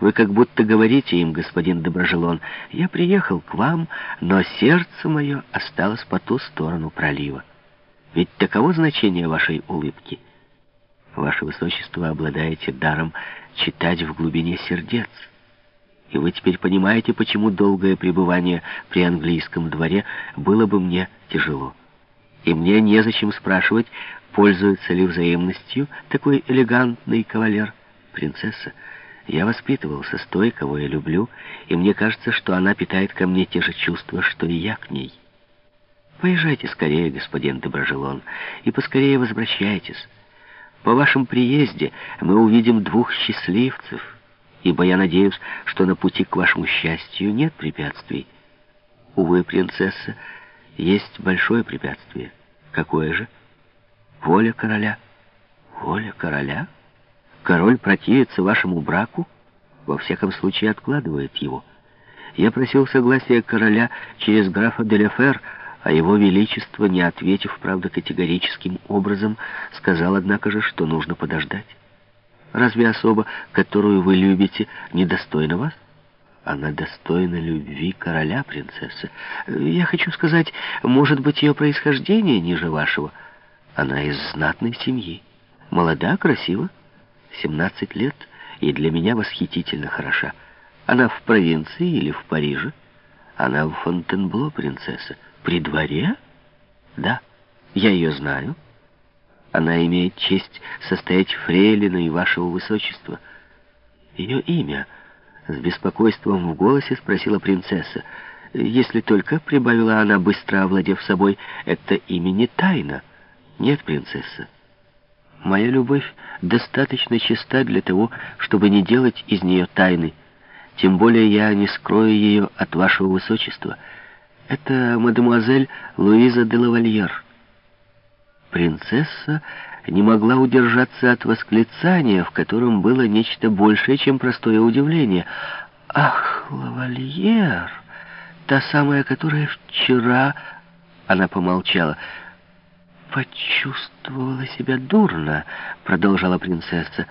Вы как будто говорите им, господин Доброжелон, я приехал к вам, но сердце мое осталось по ту сторону пролива. Ведь таково значение вашей улыбки. Ваше Высочество обладаете даром читать в глубине сердец. И вы теперь понимаете, почему долгое пребывание при английском дворе было бы мне тяжело. И мне незачем спрашивать, пользуется ли взаимностью такой элегантный кавалер. Принцесса, я воспитывался с той, кого я люблю, и мне кажется, что она питает ко мне те же чувства, что и я к ней. Поезжайте скорее, господин Доброжелон, и поскорее возвращайтесь. По вашем приезде мы увидим двух счастливцев — ибо я надеюсь, что на пути к вашему счастью нет препятствий. Увы, принцесса, есть большое препятствие. Какое же? Воля короля. Воля короля? Король противится вашему браку? Во всяком случае, откладывает его. Я просил согласия короля через графа Деляфер, а его величество, не ответив, правда, категорическим образом, сказал, однако же, что нужно подождать. Разве особа, которую вы любите, недостойна вас? Она достойна любви короля, принцесса. Я хочу сказать, может быть, ее происхождение ниже вашего. Она из знатной семьи. Молода, красива, 17 лет, и для меня восхитительно хороша. Она в провинции или в Париже? Она в Фонтенбло, принцесса. При дворе? Да, я ее знаю. Она имеет честь состоять фрейлиной вашего высочества. Ее имя, с беспокойством в голосе спросила принцесса. Если только, прибавила она, быстро овладев собой, это имя не тайна. Нет, принцесса. Моя любовь достаточно чиста для того, чтобы не делать из нее тайны. Тем более я не скрою ее от вашего высочества. Это мадемуазель Луиза де лавальер. Принцесса не могла удержаться от восклицания, в котором было нечто большее, чем простое удивление. «Ах, лавальер! Та самая, которая вчера...» Она помолчала. «Почувствовала себя дурно», — продолжала принцесса.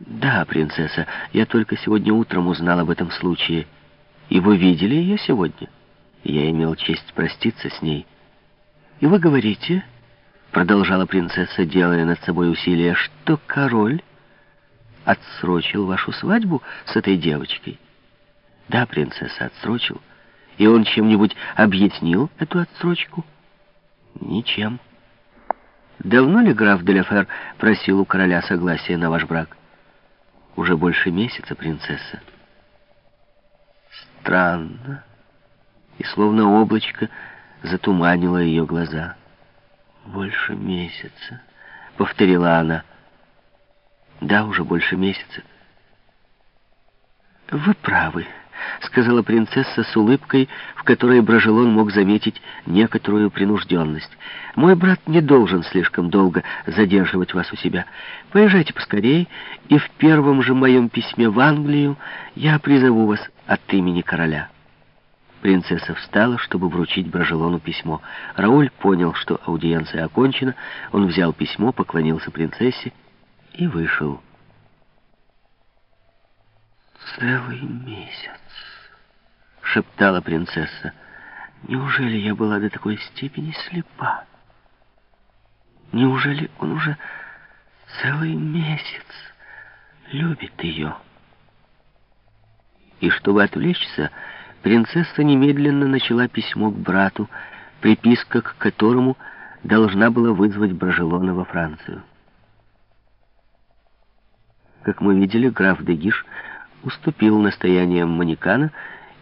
«Да, принцесса, я только сегодня утром узнала об этом случае. И вы видели ее сегодня? Я имел честь проститься с ней. И вы говорите...» продолжала принцесса, делая над собой усилие, что король отсрочил вашу свадьбу с этой девочкой. Да, принцесса, отсрочил. И он чем-нибудь объяснил эту отсрочку? Ничем. Давно ли граф Деляфер просил у короля согласия на ваш брак? Уже больше месяца, принцесса. Странно. И словно облачко затуманило ее глаза. «Больше месяца», — повторила она. «Да, уже больше месяца». «Вы правы», — сказала принцесса с улыбкой, в которой Брожелон мог заметить некоторую принужденность. «Мой брат не должен слишком долго задерживать вас у себя. Поезжайте поскорей, и в первом же моем письме в Англию я призову вас от имени короля». Принцесса встала, чтобы вручить Брожелону письмо. Рауль понял, что аудиенция окончена. Он взял письмо, поклонился принцессе и вышел. «Целый месяц», — шептала принцесса. «Неужели я была до такой степени слепа? Неужели он уже целый месяц любит ее?» И чтобы отвлечься, принцесса немедленно начала письмо к брату, приписка к которому должна была вызвать Брожелона во Францию. Как мы видели, граф Дегиш уступил настояниям Манекана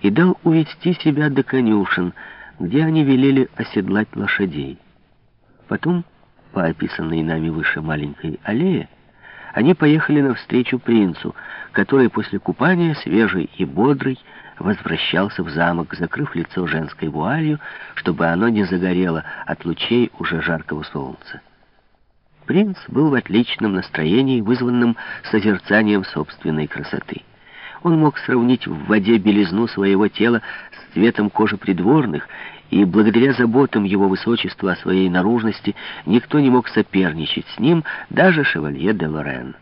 и дал увести себя до конюшен, где они велели оседлать лошадей. Потом, по описанной нами выше маленькой аллее, они поехали навстречу принцу, который после купания, свежий и бодрый, возвращался в замок, закрыв лицо женской вуалью, чтобы оно не загорело от лучей уже жаркого солнца. Принц был в отличном настроении, вызванном созерцанием собственной красоты. Он мог сравнить в воде белизну своего тела с цветом кожи придворных, и благодаря заботам его высочества о своей наружности никто не мог соперничать с ним, даже шевалье де Лорен.